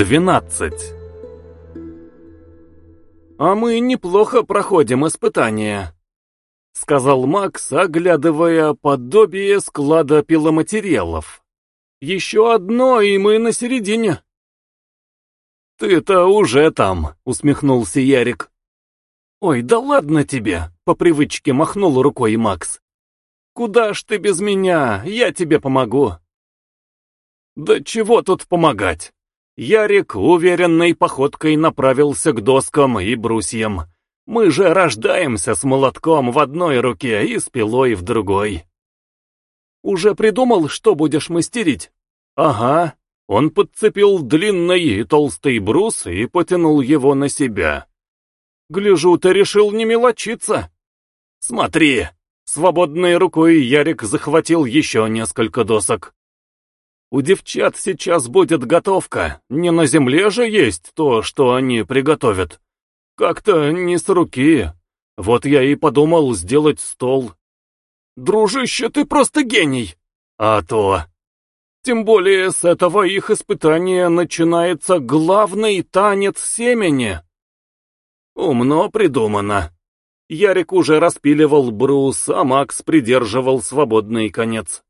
12 «А мы неплохо проходим испытания», — сказал Макс, оглядывая подобие склада пиломатериалов. «Еще одно, и мы на середине». «Ты-то уже там», — усмехнулся Ярик. «Ой, да ладно тебе», — по привычке махнул рукой Макс. «Куда ж ты без меня? Я тебе помогу». «Да чего тут помогать?» Ярик уверенной походкой направился к доскам и брусьям. Мы же рождаемся с молотком в одной руке и с пилой в другой. Уже придумал, что будешь мастерить? Ага. Он подцепил длинный и толстый брус и потянул его на себя. Гляжу, ты решил не мелочиться. Смотри. Свободной рукой Ярик захватил еще несколько досок. У девчат сейчас будет готовка, не на земле же есть то, что они приготовят. Как-то не с руки. Вот я и подумал сделать стол. Дружище, ты просто гений. А то. Тем более с этого их испытания начинается главный танец семени. Умно придумано. Ярик уже распиливал брус, а Макс придерживал свободный конец.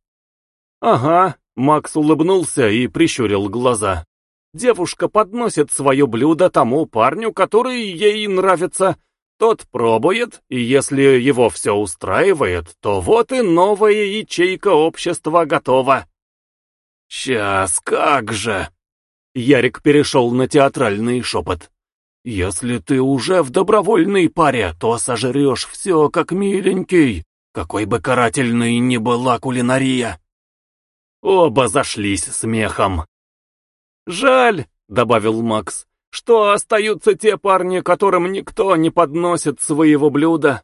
Ага, Макс улыбнулся и прищурил глаза. Девушка подносит свое блюдо тому парню, который ей нравится. Тот пробует, и если его все устраивает, то вот и новая ячейка общества готова. «Сейчас, как же!» Ярик перешел на театральный шепот. «Если ты уже в добровольной паре, то сожрешь все как миленький, какой бы карательной ни была кулинария». Оба зашлись смехом. «Жаль», — добавил Макс, — «что остаются те парни, которым никто не подносит своего блюда».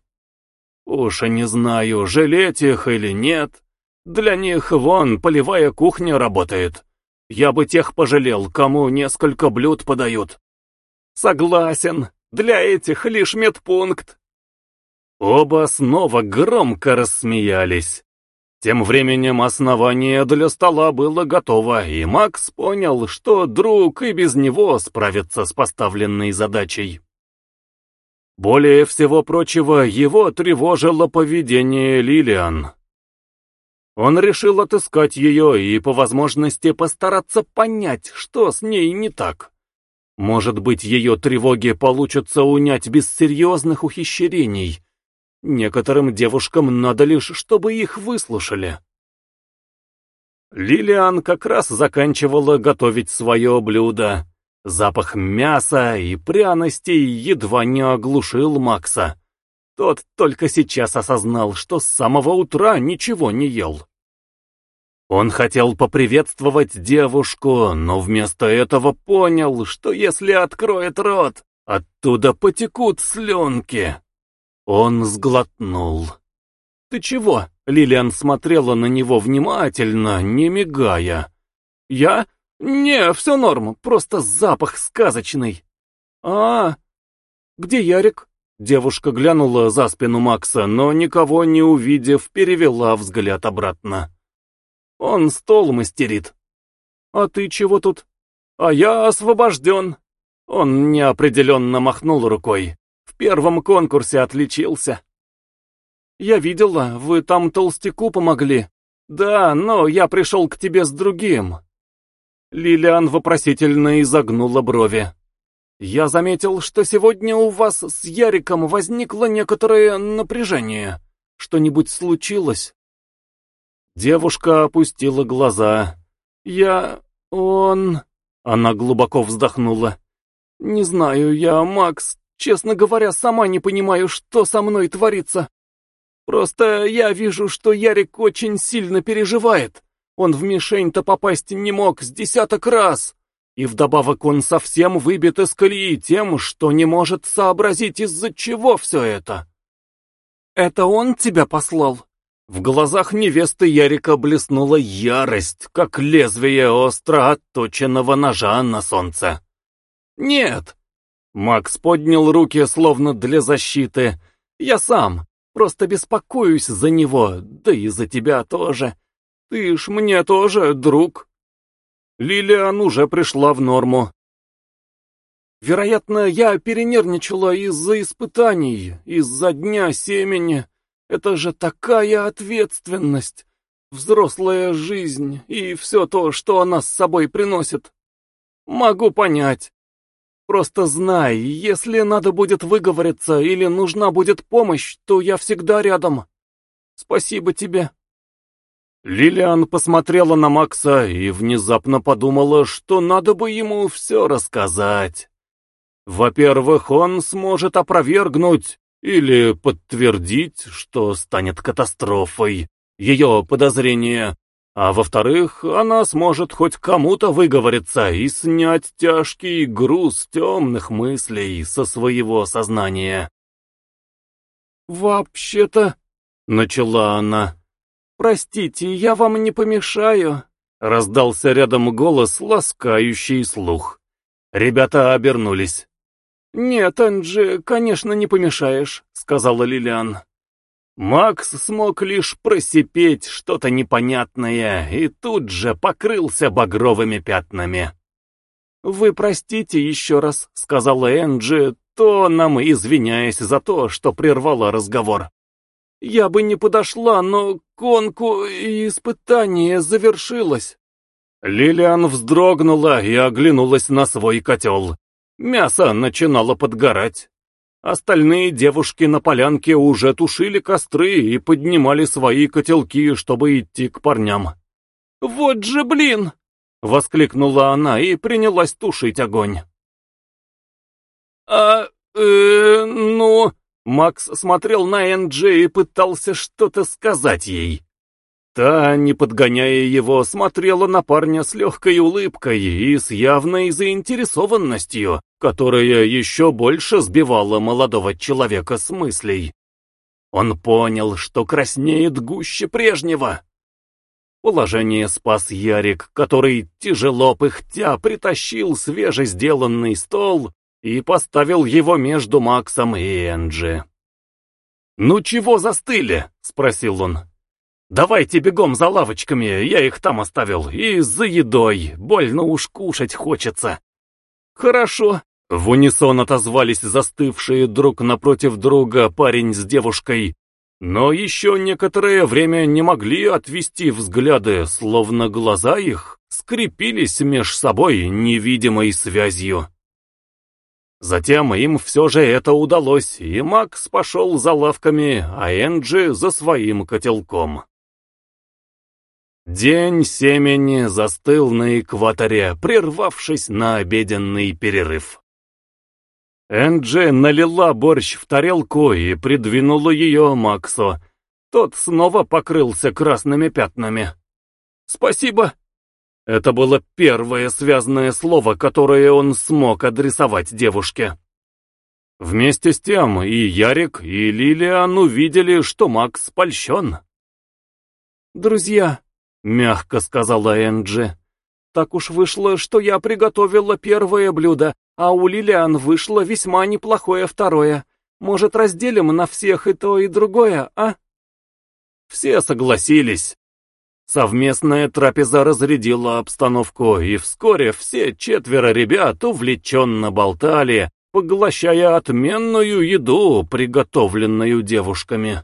«Уж и не знаю, жалеть их или нет. Для них вон полевая кухня работает. Я бы тех пожалел, кому несколько блюд подают». «Согласен, для этих лишь медпункт». Оба снова громко рассмеялись. Тем временем основание для стола было готово, и Макс понял, что друг и без него справится с поставленной задачей. Более всего прочего, его тревожило поведение Лилиан. Он решил отыскать ее и по возможности постараться понять, что с ней не так. Может быть, ее тревоги получится унять без серьезных ухищрений, Некоторым девушкам надо лишь, чтобы их выслушали. Лилиан как раз заканчивала готовить свое блюдо. Запах мяса и пряностей едва не оглушил Макса. Тот только сейчас осознал, что с самого утра ничего не ел. Он хотел поприветствовать девушку, но вместо этого понял, что если откроет рот, оттуда потекут слюнки. Он сглотнул. «Ты чего?» — Лилиан смотрела на него внимательно, не мигая. «Я? Не, все норм, просто запах сказочный». «А, где Ярик?» Девушка глянула за спину Макса, но никого не увидев, перевела взгляд обратно. «Он стол мастерит». «А ты чего тут?» «А я освобожден». Он неопределенно махнул рукой первом конкурсе отличился. Я видела, вы там толстяку помогли. Да, но я пришел к тебе с другим. Лилиан вопросительно изогнула брови. Я заметил, что сегодня у вас с Яриком возникло некоторое напряжение. Что-нибудь случилось? Девушка опустила глаза. Я... он... Она глубоко вздохнула. «Не знаю я, Макс, Честно говоря, сама не понимаю, что со мной творится. Просто я вижу, что Ярик очень сильно переживает. Он в мишень-то попасть не мог с десяток раз. И вдобавок он совсем выбит из колеи тем, что не может сообразить, из-за чего все это. «Это он тебя послал?» В глазах невесты Ярика блеснула ярость, как лезвие остро отточенного ножа на солнце. «Нет, Макс поднял руки, словно для защиты. «Я сам. Просто беспокоюсь за него, да и за тебя тоже. Ты ж мне тоже друг». Лилиан уже пришла в норму. Вероятно, я перенервничала из-за испытаний, из-за дня семени. Это же такая ответственность, взрослая жизнь и все то, что она с собой приносит. Могу понять. Просто знай, если надо будет выговориться или нужна будет помощь, то я всегда рядом. Спасибо тебе. Лилиан посмотрела на Макса и внезапно подумала, что надо бы ему все рассказать. Во-первых, он сможет опровергнуть или подтвердить, что станет катастрофой, ее подозрение, а во-вторых, она сможет хоть кому-то выговориться и снять тяжкий груз темных мыслей со своего сознания. «Вообще-то...» — начала она. «Простите, я вам не помешаю?» Раздался рядом голос, ласкающий слух. Ребята обернулись. «Нет, Энджи, конечно, не помешаешь», — сказала Лилиан. Макс смог лишь просипеть что-то непонятное и тут же покрылся багровыми пятнами. «Вы простите еще раз», — сказала Энджи, тоном извиняясь за то, что прервала разговор. «Я бы не подошла, но конку и испытание завершилось». Лилиан вздрогнула и оглянулась на свой котел. Мясо начинало подгорать. Остальные девушки на полянке уже тушили костры и поднимали свои котелки, чтобы идти к парням. «Вот же блин!» — воскликнула она и принялась тушить огонь. «А, э, ну...» Макс смотрел на Энджи и пытался что-то сказать ей. Та, не подгоняя его, смотрела на парня с легкой улыбкой и с явной заинтересованностью, которая еще больше сбивала молодого человека с мыслей. Он понял, что краснеет гуще прежнего. Положение спас Ярик, который, тяжело пыхтя, притащил свежесделанный стол и поставил его между Максом и Энджи. «Ну чего застыли?» — спросил он. «Давайте бегом за лавочками, я их там оставил, и за едой, больно уж кушать хочется». «Хорошо», — в унисон отозвались застывшие друг напротив друга парень с девушкой, но еще некоторое время не могли отвести взгляды, словно глаза их скрепились меж собой невидимой связью. Затем им все же это удалось, и Макс пошел за лавками, а Энджи за своим котелком. День семени застыл на экваторе, прервавшись на обеденный перерыв. Энджи налила борщ в тарелку и придвинула ее Максу. Тот снова покрылся красными пятнами. «Спасибо!» Это было первое связанное слово, которое он смог адресовать девушке. Вместе с тем и Ярик, и Лилиан увидели, что Макс польщен. «Друзья», мягко сказала Энджи. Так уж вышло, что я приготовила первое блюдо, а у Лилиан вышло весьма неплохое второе. Может, разделим на всех и то, и другое, а? Все согласились. Совместная трапеза разрядила обстановку, и вскоре все четверо ребят увлеченно болтали, поглощая отменную еду, приготовленную девушками.